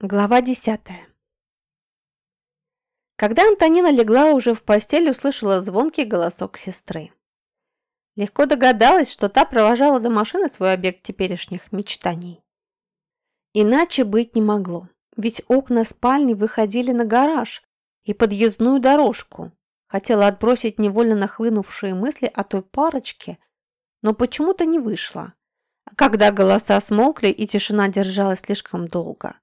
Глава десятая. Когда Антонина легла уже в постель, услышала звонкий голосок сестры. Легко догадалась, что та провожала до машины свой объект теперешних мечтаний. Иначе быть не могло, ведь окна спальни выходили на гараж и подъездную дорожку. Хотела отбросить невольно нахлынувшие мысли о той парочке, но почему-то не вышло. Когда голоса смолкли и тишина держалась слишком долго.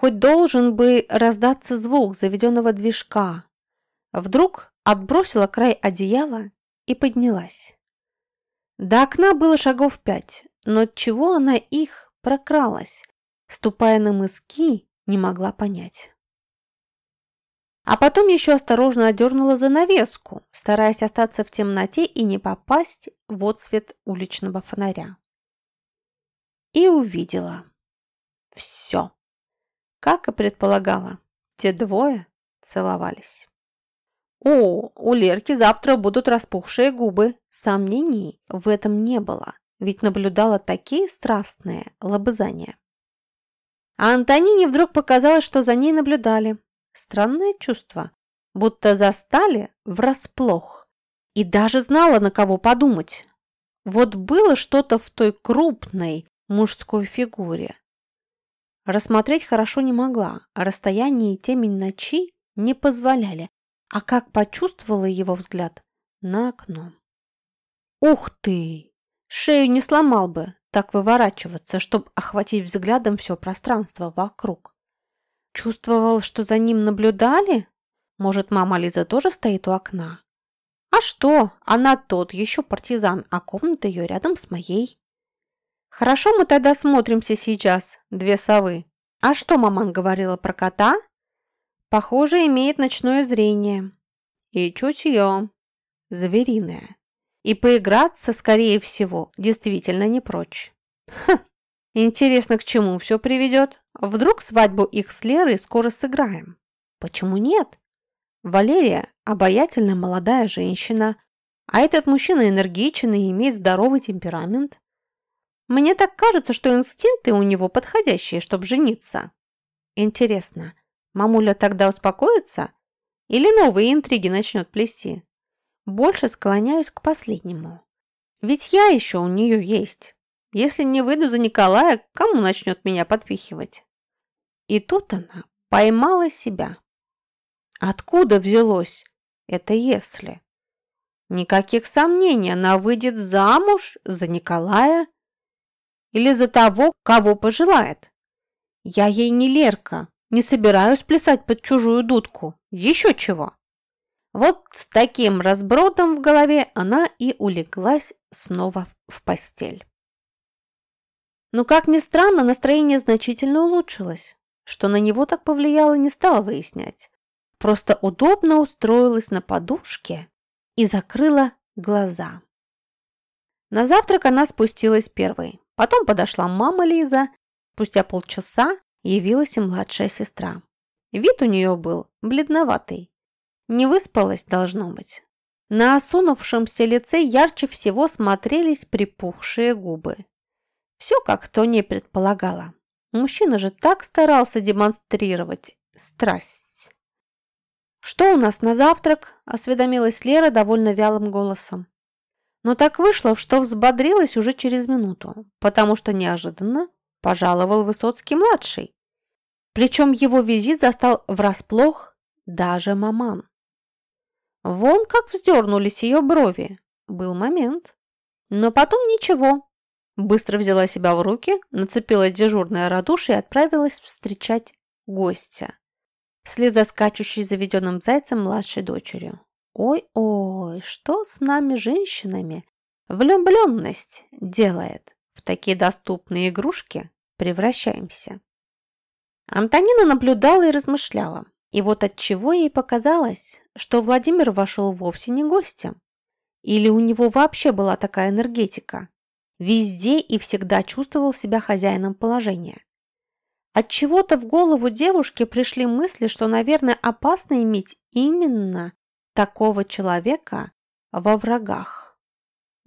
Хоть должен бы раздаться звук заведенного движка. Вдруг отбросила край одеяла и поднялась. До окна было шагов пять, но чего она их прокралась, ступая на мыски, не могла понять. А потом еще осторожно одернула занавеску, стараясь остаться в темноте и не попасть в отсвет уличного фонаря. И увидела. Все. Как и предполагала, те двое целовались. О, у Лерки завтра будут распухшие губы. Сомнений в этом не было, ведь наблюдала такие страстные лобызания. А Антонине вдруг показалось, что за ней наблюдали. Странное чувство, будто застали врасплох. И даже знала, на кого подумать. Вот было что-то в той крупной мужской фигуре, Рассмотреть хорошо не могла, расстояние и темень ночи не позволяли, а как почувствовала его взгляд на окно. Ух ты! Шею не сломал бы так выворачиваться, чтобы охватить взглядом все пространство вокруг. Чувствовал, что за ним наблюдали? Может, мама Лиза тоже стоит у окна? А что? Она тот еще партизан, а комната ее рядом с моей. Хорошо мы тогда смотримся сейчас, две совы. А что маман говорила про кота? Похоже, имеет ночное зрение. И чутье. Звериное. И поиграться, скорее всего, действительно не прочь. Ха, интересно, к чему все приведет? Вдруг свадьбу их с Лерой скоро сыграем? Почему нет? Валерия – обаятельная молодая женщина, а этот мужчина энергичен и имеет здоровый темперамент. Мне так кажется, что инстинкты у него подходящие, чтобы жениться. Интересно, мамуля тогда успокоится? Или новые интриги начнет плести? Больше склоняюсь к последнему. Ведь я еще у нее есть. Если не выйду за Николая, кому начнет меня подпихивать? И тут она поймала себя. Откуда взялось это «если»? Никаких сомнений, она выйдет замуж за Николая или за того, кого пожелает. Я ей не Лерка, не собираюсь плясать под чужую дудку. Еще чего. Вот с таким разбродом в голове она и улеглась снова в постель. Но, как ни странно, настроение значительно улучшилось. Что на него так повлияло, не стала выяснять. Просто удобно устроилась на подушке и закрыла глаза. На завтрак она спустилась первой. Потом подошла мама Лиза. Спустя полчаса явилась и младшая сестра. Вид у нее был бледноватый. Не выспалась, должно быть. На осунувшемся лице ярче всего смотрелись припухшие губы. Все, как то не предполагала. Мужчина же так старался демонстрировать страсть. «Что у нас на завтрак?» – осведомилась Лера довольно вялым голосом. Но так вышло, что взбодрилась уже через минуту, потому что неожиданно пожаловал Высоцкий-младший. Причем его визит застал врасплох даже маман. Вон как вздернулись ее брови. Был момент. Но потом ничего. Быстро взяла себя в руки, нацепила дежурное радушие и отправилась встречать гостя. Вслед за скачущей заведенным зайцем младшей дочерью. Ой-ой, что с нами, женщинами, влюбленность делает? В такие доступные игрушки превращаемся. Антонина наблюдала и размышляла. И вот от чего ей показалось, что Владимир вошел вовсе не гостем. Или у него вообще была такая энергетика. Везде и всегда чувствовал себя хозяином положения. От чего-то в голову девушки пришли мысли, что, наверное, опасно иметь именно такого человека во врагах.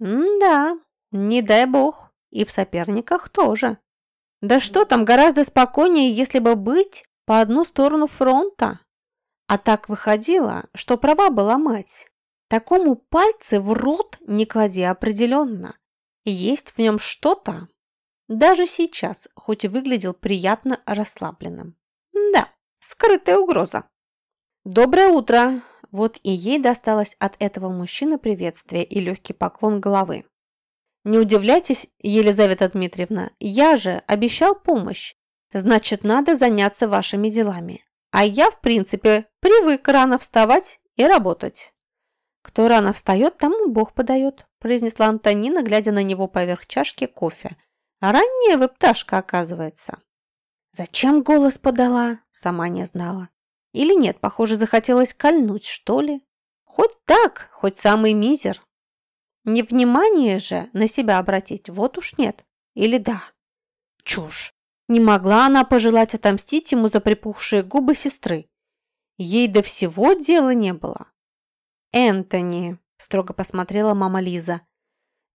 М да, не дай бог, и в соперниках тоже. Да что там, гораздо спокойнее, если бы быть по одну сторону фронта. А так выходило, что права была мать. Такому пальцы в рот не клади определенно. Есть в нем что-то. Даже сейчас, хоть и выглядел приятно расслабленным. Да, скрытая угроза. «Доброе утро!» Вот и ей досталось от этого мужчины приветствие и легкий поклон головы. «Не удивляйтесь, Елизавета Дмитриевна, я же обещал помощь. Значит, надо заняться вашими делами. А я, в принципе, привык рано вставать и работать». «Кто рано встает, тому Бог подает», произнесла Антонина, глядя на него поверх чашки кофе. «А ранняя вы пташка, оказывается». Зачем голос подала, сама не знала. Или нет, похоже, захотелось кольнуть, что ли? Хоть так, хоть самый мизер. Невнимание же на себя обратить, вот уж нет. Или да. Чушь. Не могла она пожелать отомстить ему за припухшие губы сестры. Ей до всего дела не было. «Энтони», – строго посмотрела мама Лиза.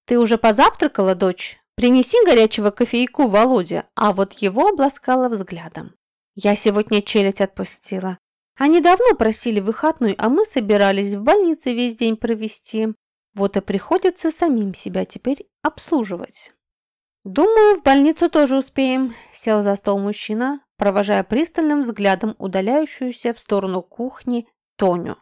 «Ты уже позавтракала, дочь? Принеси горячего кофейку Володе». А вот его обласкала взглядом. «Я сегодня челядь отпустила. Они давно просили выходной, а мы собирались в больнице весь день провести. Вот и приходится самим себя теперь обслуживать». «Думаю, в больницу тоже успеем», – сел за стол мужчина, провожая пристальным взглядом удаляющуюся в сторону кухни Тоню.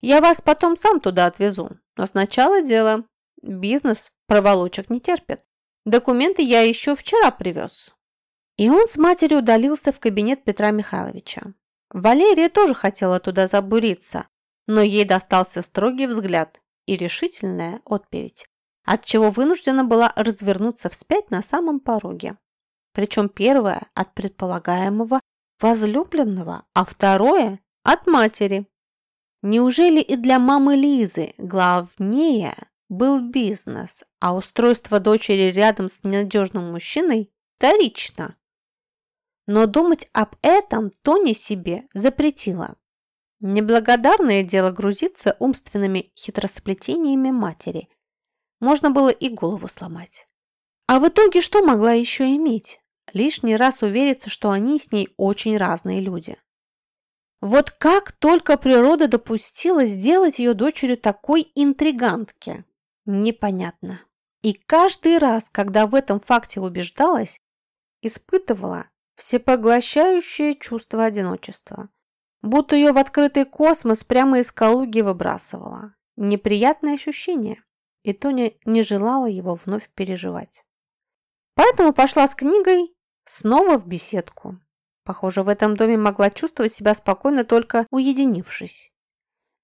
Я вас потом сам туда отвезу, но сначала дело. Бизнес проволочек не терпит. Документы я еще вчера привез». И он с матерью удалился в кабинет Петра Михайловича. Валерия тоже хотела туда забуриться, но ей достался строгий взгляд и решительная отповедь, отчего вынуждена была развернуться вспять на самом пороге. Причем первое от предполагаемого возлюбленного, а второе от матери. Неужели и для мамы Лизы главнее был бизнес, а устройство дочери рядом с ненадежным мужчиной вторично? Но думать об этом Тони себе запретила. Неблагодарное дело грузиться умственными хитросплетениями матери. Можно было и голову сломать. А в итоге что могла еще иметь? Лишний раз увериться, что они с ней очень разные люди. Вот как только природа допустила сделать ее дочерью такой интригантки? Непонятно. И каждый раз, когда в этом факте убеждалась, испытывала всепоглощающее чувство одиночества. Будто ее в открытый космос прямо из Калуги выбрасывала. Неприятное ощущение. И Тоня не желала его вновь переживать. Поэтому пошла с книгой снова в беседку. Похоже, в этом доме могла чувствовать себя спокойно, только уединившись.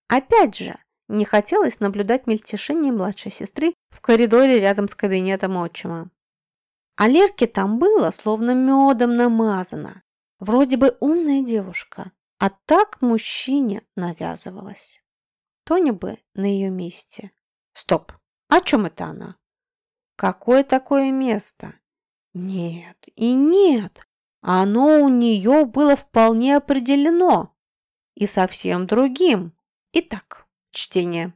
Опять же, не хотелось наблюдать мельтешение младшей сестры в коридоре рядом с кабинетом отчима. А Лерке там было, словно медом намазано. Вроде бы умная девушка, а так мужчине навязывалась. Тоня бы на ее месте. Стоп, о чем это она? Какое такое место? Нет и нет, оно у нее было вполне определено и совсем другим. Итак, чтение.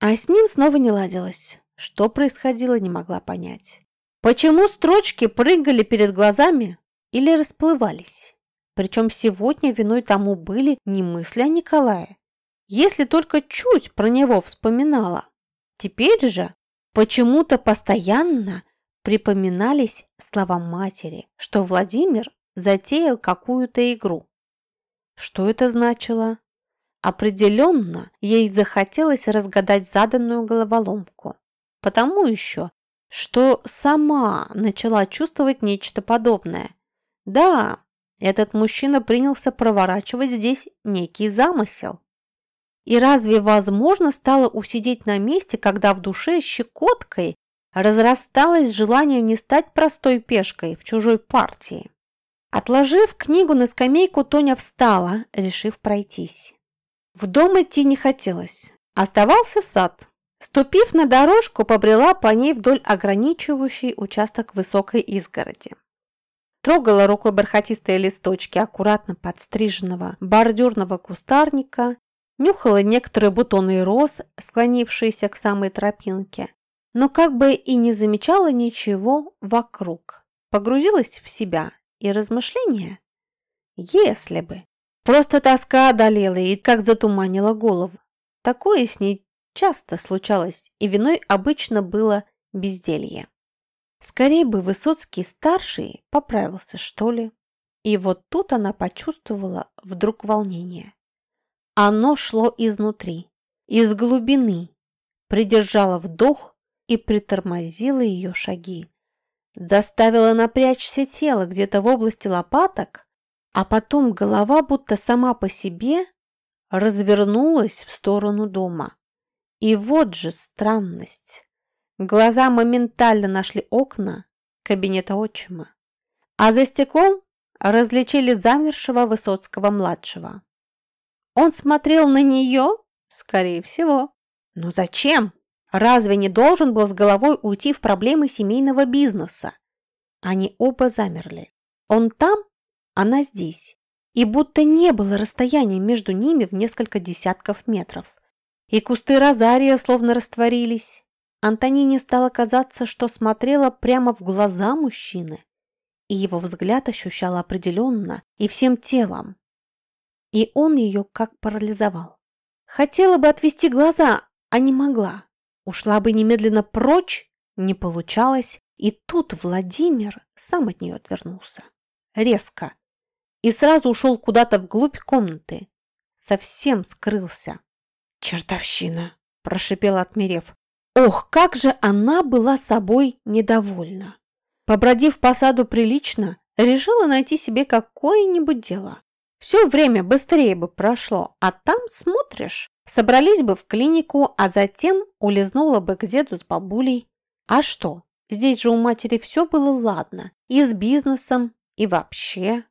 А с ним снова не ладилось. Что происходило, не могла понять. Почему строчки прыгали перед глазами или расплывались? Причем сегодня виной тому были не мысли о Николае, если только чуть про него вспоминала. Теперь же почему-то постоянно припоминались слова матери, что Владимир затеял какую-то игру. Что это значило? Определенно, ей захотелось разгадать заданную головоломку. Потому еще, что сама начала чувствовать нечто подобное. Да, этот мужчина принялся проворачивать здесь некий замысел. И разве возможно стало усидеть на месте, когда в душе щекоткой разрасталось желание не стать простой пешкой в чужой партии. Отложив книгу на скамейку, Тоня встала, решив пройтись. В дом идти не хотелось. Оставался сад. Ступив на дорожку, побрела по ней вдоль ограничивающей участок высокой изгороди. Трогала рукой бархатистые листочки аккуратно подстриженного бордюрного кустарника, нюхала некоторые бутоны роз, склонившиеся к самой тропинке, но как бы и не замечала ничего вокруг, погрузилась в себя и размышления? Если бы. Просто тоска одолела и как затуманила голову. Такое с ней часто случалось, и виной обычно было безделье. Скорее бы Высоцкий-старший поправился, что ли. И вот тут она почувствовала вдруг волнение. Оно шло изнутри, из глубины, придержало вдох и притормозило ее шаги. Заставило напрячься тело где-то в области лопаток, а потом голова будто сама по себе развернулась в сторону дома. И вот же странность. Глаза моментально нашли окна кабинета отчима, а за стеклом различили замершего Высоцкого-младшего. Он смотрел на нее, скорее всего. Но зачем? Разве не должен был с головой уйти в проблемы семейного бизнеса? Они оба замерли. Он там, она здесь. И будто не было расстояния между ними в несколько десятков метров. И кусты розария словно растворились. Антонине стало казаться, что смотрела прямо в глаза мужчины, и его взгляд ощущала определенно и всем телом. И он ее как парализовал. Хотела бы отвести глаза, а не могла. Ушла бы немедленно прочь, не получалось, и тут Владимир сам от нее отвернулся. Резко. И сразу ушел куда-то вглубь комнаты. Совсем скрылся. «Чертовщина!» – прошипела, отмерев. Ох, как же она была собой недовольна. Побродив по саду прилично, решила найти себе какое-нибудь дело. Все время быстрее бы прошло, а там смотришь. Собрались бы в клинику, а затем улизнула бы к деду с бабулей. А что? Здесь же у матери все было ладно. И с бизнесом, и вообще.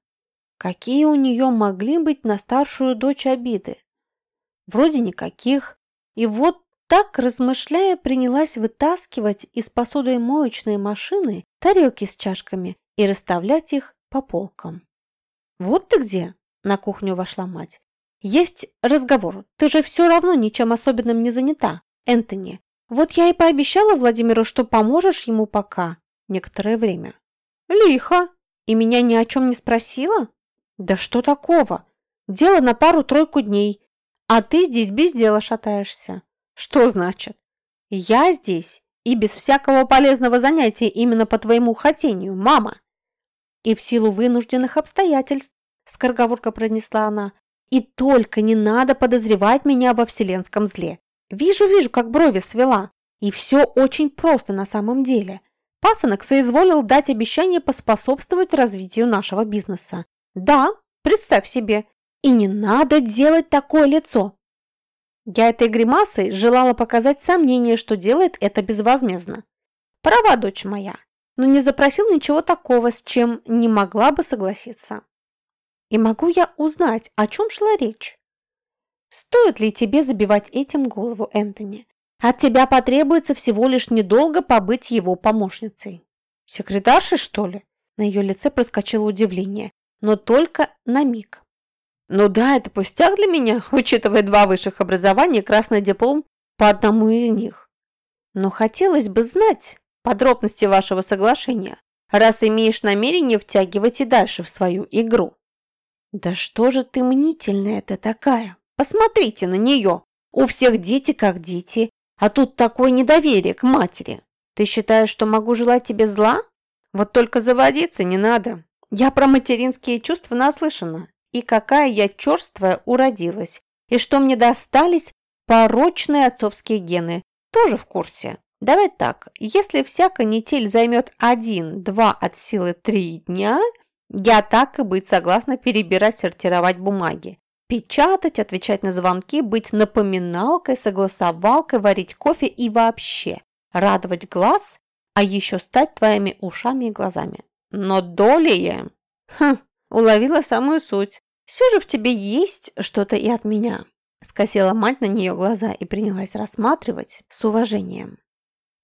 Какие у нее могли быть на старшую дочь обиды? Вроде никаких. И вот так, размышляя, принялась вытаскивать из посудомоечной машины тарелки с чашками и расставлять их по полкам. «Вот ты где!» – на кухню вошла мать. «Есть разговор. Ты же все равно ничем особенным не занята, Энтони. Вот я и пообещала Владимиру, что поможешь ему пока, некоторое время». «Лихо! И меня ни о чем не спросила?» «Да что такого? Дело на пару-тройку дней, а ты здесь без дела шатаешься. Что значит? Я здесь и без всякого полезного занятия именно по твоему хотению, мама. И в силу вынужденных обстоятельств, скороговорка произнесла она, и только не надо подозревать меня во вселенском зле. Вижу, вижу, как брови свела. И все очень просто на самом деле. Пасынок соизволил дать обещание поспособствовать развитию нашего бизнеса. Да, представь себе. И не надо делать такое лицо. Я этой гримасой желала показать сомнение, что делает это безвозмездно. Права, дочь моя, но не запросил ничего такого, с чем не могла бы согласиться. И могу я узнать, о чем шла речь? Стоит ли тебе забивать этим голову, Энтони? От тебя потребуется всего лишь недолго побыть его помощницей. Секретаршей, что ли? На ее лице проскочило удивление, но только на миг. Ну да, это пустяк для меня, учитывая два высших образования и красный диплом по одному из них. Но хотелось бы знать подробности вашего соглашения, раз имеешь намерение втягивать и дальше в свою игру. Да что же ты мнительная-то такая? Посмотрите на нее. У всех дети как дети, а тут такое недоверие к матери. Ты считаешь, что могу желать тебе зла? Вот только заводиться не надо. Я про материнские чувства наслышана и какая я черствая уродилась, и что мне достались порочные отцовские гены. Тоже в курсе. Давай так, если вся канитель займет один-два от силы три дня, я так и быть согласна перебирать, сортировать бумаги. Печатать, отвечать на звонки, быть напоминалкой, согласовалкой, варить кофе и вообще радовать глаз, а еще стать твоими ушами и глазами. Но долее... Хм, уловила самую суть. Все же в тебе есть что-то и от меня. Скосила мать на нее глаза и принялась рассматривать с уважением.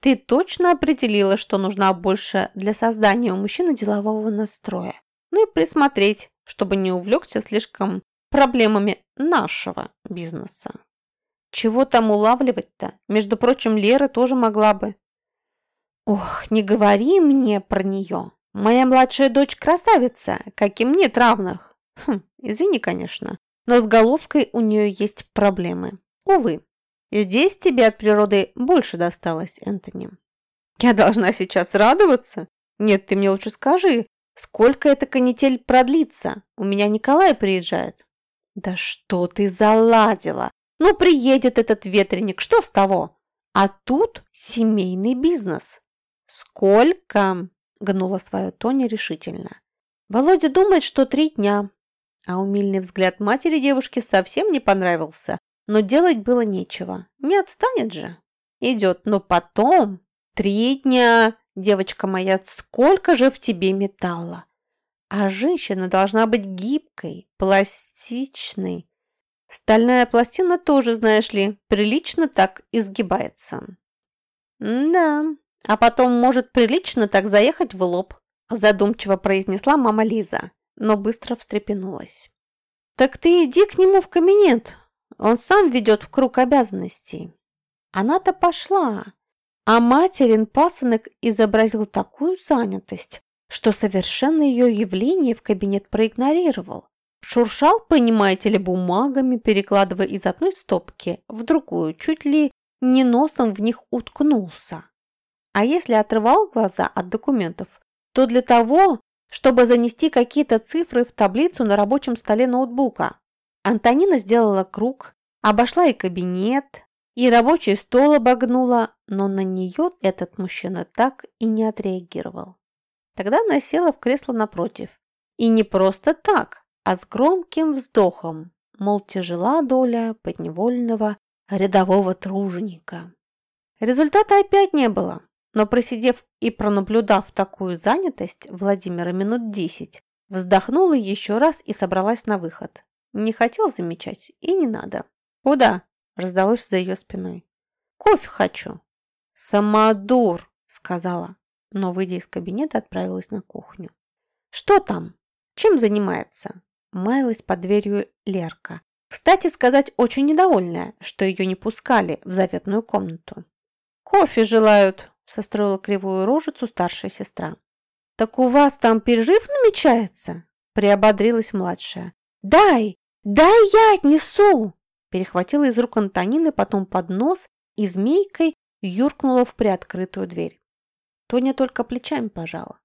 Ты точно определила, что нужна больше для создания у мужчины делового настроя. Ну и присмотреть, чтобы не увлекся слишком проблемами нашего бизнеса. Чего там улавливать-то? Между прочим, Лера тоже могла бы. Ох, не говори мне про нее. Моя младшая дочь красавица, каким нет равных. Хм, извини, конечно, но с головкой у нее есть проблемы. Увы, здесь тебе от природы больше досталось, Энтони. Я должна сейчас радоваться? Нет, ты мне лучше скажи, сколько эта канитель продлится? У меня Николай приезжает. Да что ты заладила? Ну, приедет этот ветреник, что с того? А тут семейный бизнес. Сколько? Гнула свое Тоня решительно. Володя думает, что три дня. А умильный взгляд матери девушки совсем не понравился, но делать было нечего. Не отстанет же. Идет, но потом... Три дня, девочка моя, сколько же в тебе металла. А женщина должна быть гибкой, пластичной. Стальная пластина тоже, знаешь ли, прилично так изгибается. да, а потом может прилично так заехать в лоб, задумчиво произнесла мама Лиза, но быстро встрепенулась. Так ты иди к нему в кабинет, он сам ведет в круг обязанностей. Она-то пошла, а материн пасынок изобразил такую занятость, что совершенно ее явление в кабинет проигнорировал. Шуршал, понимаете ли, бумагами, перекладывая из одной стопки в другую, чуть ли не носом в них уткнулся. А если отрывал глаза от документов, то для того, чтобы занести какие-то цифры в таблицу на рабочем столе ноутбука. Антонина сделала круг, обошла и кабинет, и рабочий стол обогнула, но на нее этот мужчина так и не отреагировал. Тогда она села в кресло напротив. И не просто так, а с громким вздохом, мол, тяжела доля подневольного рядового труженика. Результата опять не было, но просидев и пронаблюдав такую занятость Владимира минут десять, вздохнула еще раз и собралась на выход. Не хотел замечать и не надо. «Куда?» – раздалось за ее спиной. «Кофе хочу». «Самодур!» – сказала, но, выйдя из кабинета, отправилась на кухню. «Что там? Чем занимается?» Маялась под дверью Лерка. Кстати сказать, очень недовольная, что ее не пускали в заветную комнату. «Кофе желают!» – состроила кривую рожицу старшая сестра. «Так у вас там перерыв намечается?» – приободрилась младшая. «Дай! Дай я отнесу!» перехватила из рук Антонины, потом поднос и змейкой юркнула в приоткрытую дверь. Тоня только плечами пожала.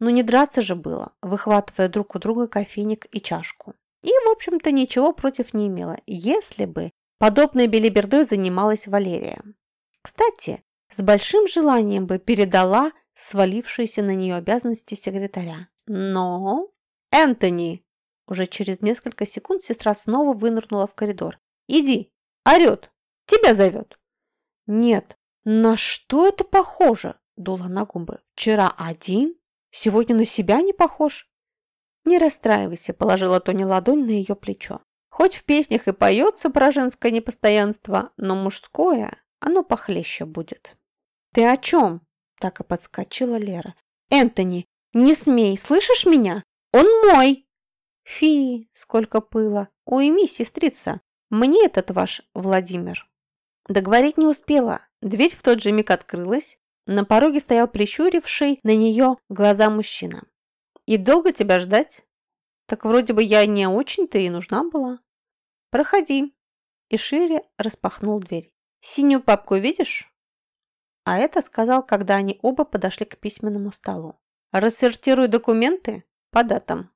Ну не драться же было, выхватывая друг у друга кофейник и чашку. И, в общем-то, ничего против не имела, если бы подобной белибердой занималась Валерия. Кстати, с большим желанием бы передала свалившиеся на нее обязанности секретаря. Но... Энтони! Уже через несколько секунд сестра снова вынырнула в коридор. Иди, орет, тебя зовет. Нет, на что это похоже? Дула на губы. Вчера один, сегодня на себя не похож. Не расстраивайся, положила Тони ладонь на ее плечо. Хоть в песнях и поется про женское непостоянство, но мужское, оно похлеще будет. Ты о чем? Так и подскочила Лера. Энтони, не смей, слышишь меня? Он мой! Фи, сколько пыла! Уйми, сестрица! Мне этот ваш Владимир». Договорить не успела. Дверь в тот же миг открылась. На пороге стоял прищуривший на нее глаза мужчина. «И долго тебя ждать?» «Так вроде бы я не очень-то и нужна была». «Проходи». И шире распахнул дверь. «Синюю папку видишь?» А это сказал, когда они оба подошли к письменному столу. «Рассортируй документы по датам».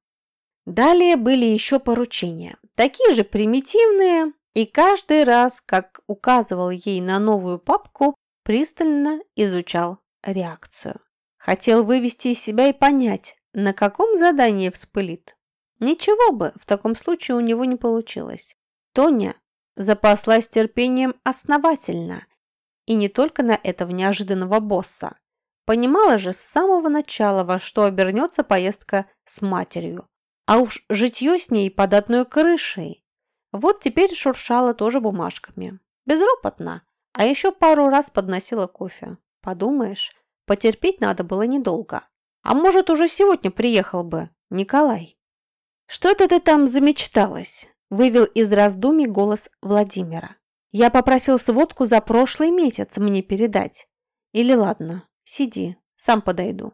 Далее были еще поручения, такие же примитивные, и каждый раз, как указывал ей на новую папку, пристально изучал реакцию. Хотел вывести из себя и понять, на каком задании вспылит. Ничего бы в таком случае у него не получилось. Тоня запаслась терпением основательно, и не только на этого неожиданного босса. Понимала же с самого начала, во что обернется поездка с матерью. А уж житье с ней под крышей. Вот теперь шуршала тоже бумажками. Безропотно. А еще пару раз подносила кофе. Подумаешь, потерпеть надо было недолго. А может, уже сегодня приехал бы Николай. «Что это ты там замечталась?» – вывел из раздумий голос Владимира. «Я попросил сводку за прошлый месяц мне передать. Или ладно, сиди, сам подойду».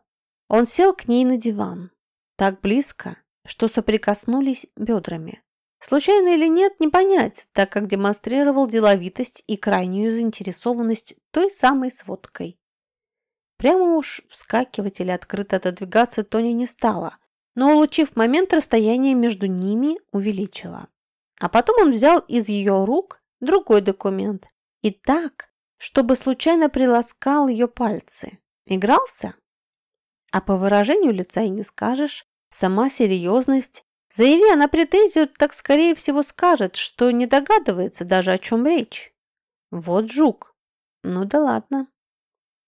Он сел к ней на диван. Так близко, что соприкоснулись бедрами. Случайно или нет, не понять, так как демонстрировал деловитость и крайнюю заинтересованность той самой сводкой. Прямо уж вскакивать или открыто отодвигаться Тони не стала, но, улучив момент, расстояние между ними увеличила. А потом он взял из ее рук другой документ и так, чтобы случайно приласкал ее пальцы. Игрался? А по выражению лица и не скажешь, сама серьезность. Заяви она претензию, так скорее всего скажет, что не догадывается даже о чем речь. Вот жук. Ну да ладно.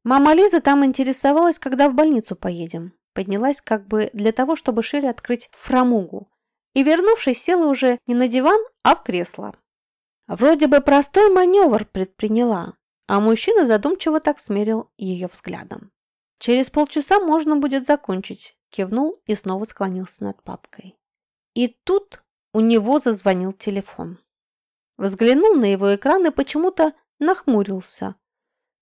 Мама Лиза там интересовалась, когда в больницу поедем. Поднялась как бы для того, чтобы шире открыть фрамугу. И, вернувшись, села уже не на диван, а в кресло. Вроде бы простой маневр предприняла, а мужчина задумчиво так смерил ее взглядом. «Через полчаса можно будет закончить», – кивнул и снова склонился над папкой. И тут у него зазвонил телефон. Взглянул на его экран и почему-то нахмурился.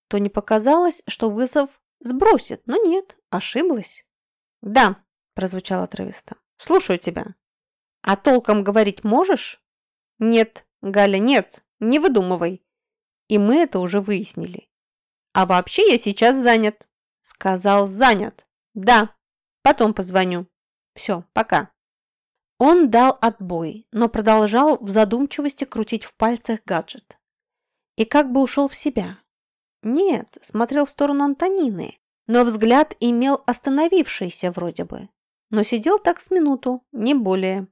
То не показалось, что вызов сбросит, но нет, ошиблась. «Да», – прозвучало отрывисто, – «слушаю тебя». «А толком говорить можешь?» «Нет, Галя, нет, не выдумывай. И мы это уже выяснили. А вообще я сейчас занят. Сказал занят. Да, потом позвоню. Все, пока. Он дал отбой, но продолжал в задумчивости крутить в пальцах гаджет. И как бы ушел в себя. Нет, смотрел в сторону Антонины, но взгляд имел остановившийся вроде бы. Но сидел так с минуту, не более.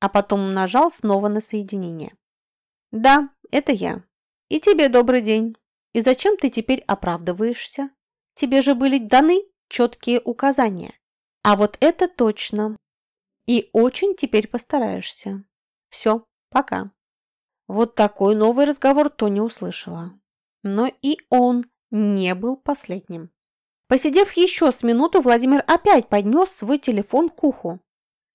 А потом нажал снова на соединение. «Да, это я. И тебе добрый день. И зачем ты теперь оправдываешься? Тебе же были даны четкие указания. А вот это точно. И очень теперь постараешься. Все, пока». Вот такой новый разговор Тони услышала. Но и он не был последним. Посидев еще с минуту, Владимир опять поднес свой телефон к уху.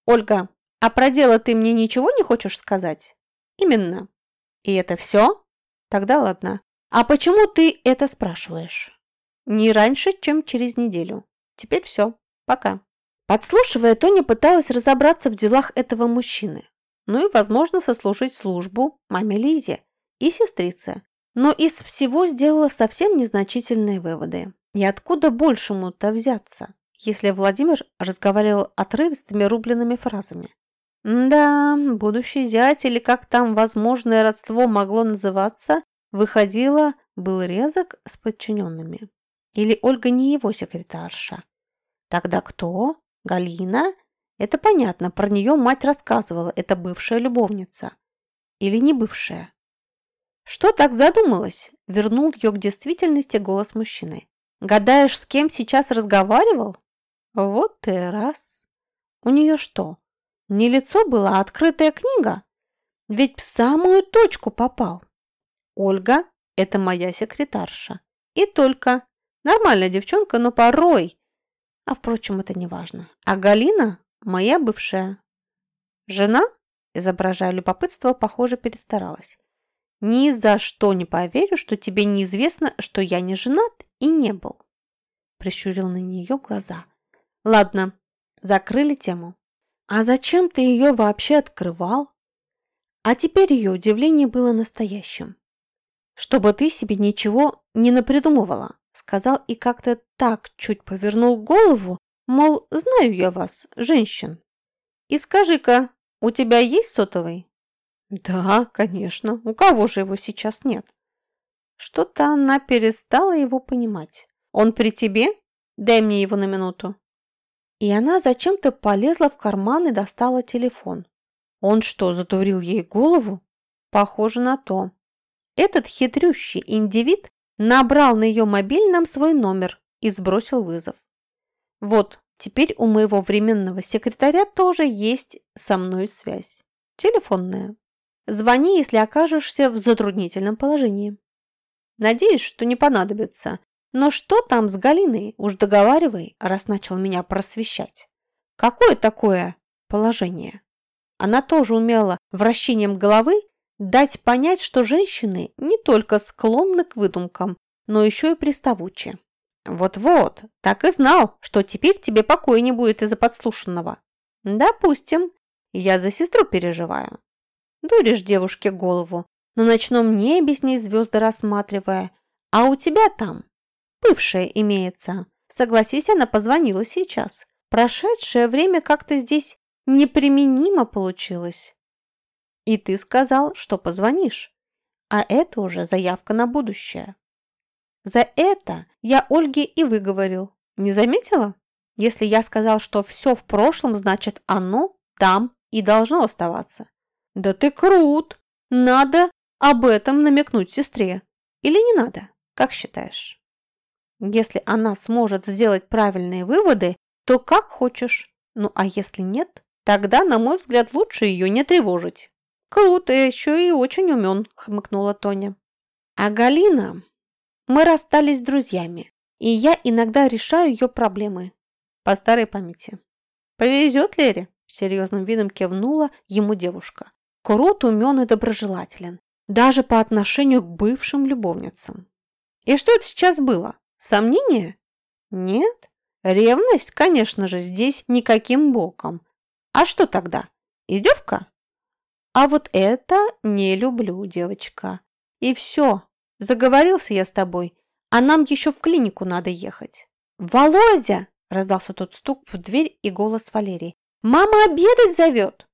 «Ольга, а про дело ты мне ничего не хочешь сказать?» «Именно. И это все? Тогда ладно. А почему ты это спрашиваешь? Не раньше, чем через неделю. Теперь все. Пока. Подслушивая, Тоня пыталась разобраться в делах этого мужчины. Ну и, возможно, сослужить службу маме Лизе и сестрице. Но из всего сделала совсем незначительные выводы. И откуда большему-то взяться, если Владимир разговаривал отрывистыми рубленными фразами? Да, будущий зять, или как там возможное родство могло называться, выходило, был резок с подчиненными. Или Ольга не его секретарша. Тогда кто? Галина? Это понятно, про нее мать рассказывала, это бывшая любовница. Или не бывшая? Что так задумалась? Вернул ее к действительности голос мужчины. Гадаешь, с кем сейчас разговаривал? Вот и раз. У нее что, не лицо было, а открытая книга. Ведь в самую точку попал. Ольга – это моя секретарша. И только. Нормальная девчонка, но порой. А, впрочем, это не важно. А Галина – моя бывшая. Жена, изображая любопытство, похоже, перестаралась. Ни за что не поверю, что тебе неизвестно, что я не женат и не был. Прищурил на нее глаза. Ладно, закрыли тему. «А зачем ты ее вообще открывал?» А теперь ее удивление было настоящим. «Чтобы ты себе ничего не напридумывала», сказал и как-то так чуть повернул голову, мол, знаю я вас, женщин. «И скажи-ка, у тебя есть сотовый?» «Да, конечно. У кого же его сейчас нет?» Что-то она перестала его понимать. «Он при тебе? Дай мне его на минуту». И она зачем-то полезла в карман и достала телефон. Он что, затурил ей голову? Похоже на то. Этот хитрющий индивид набрал на ее мобильном свой номер и сбросил вызов. Вот, теперь у моего временного секретаря тоже есть со мной связь. Телефонная. Звони, если окажешься в затруднительном положении. Надеюсь, что не понадобится, но что там с Галиной? Уж договаривай, раз начал меня просвещать. Какое такое положение? Она тоже умела вращением головы дать понять, что женщины не только склонны к выдумкам, но еще и приставучи. Вот-вот, так и знал, что теперь тебе покоя не будет из-за подслушанного. Допустим, я за сестру переживаю. Дуришь девушке голову, на ночном небе с ней звезды рассматривая, а у тебя там бывшая имеется. Согласись, она позвонила сейчас. Прошедшее время как-то здесь неприменимо получилось. И ты сказал, что позвонишь. А это уже заявка на будущее. За это я Ольге и выговорил. Не заметила? Если я сказал, что все в прошлом, значит оно там и должно оставаться. Да ты крут! Надо об этом намекнуть сестре. Или не надо? Как считаешь? Если она сможет сделать правильные выводы, то как хочешь. Ну а если нет, тогда, на мой взгляд, лучше ее не тревожить. Круто, еще и очень умен, хмыкнула Тоня. А Галина мы расстались с друзьями, и я иногда решаю ее проблемы. По старой памяти. «Повезет Лере?» – серьезным видом кивнула ему девушка. Крут, умен и доброжелателен. Даже по отношению к бывшим любовницам. И что это сейчас было? Сомнение? Нет. Ревность, конечно же, здесь никаким боком. А что тогда? Издевка? А вот это не люблю, девочка. И все, Заговорился я с тобой, а нам еще в клинику надо ехать. Володя! Раздался тот стук в дверь и голос Валерии. Мама обедать зовет!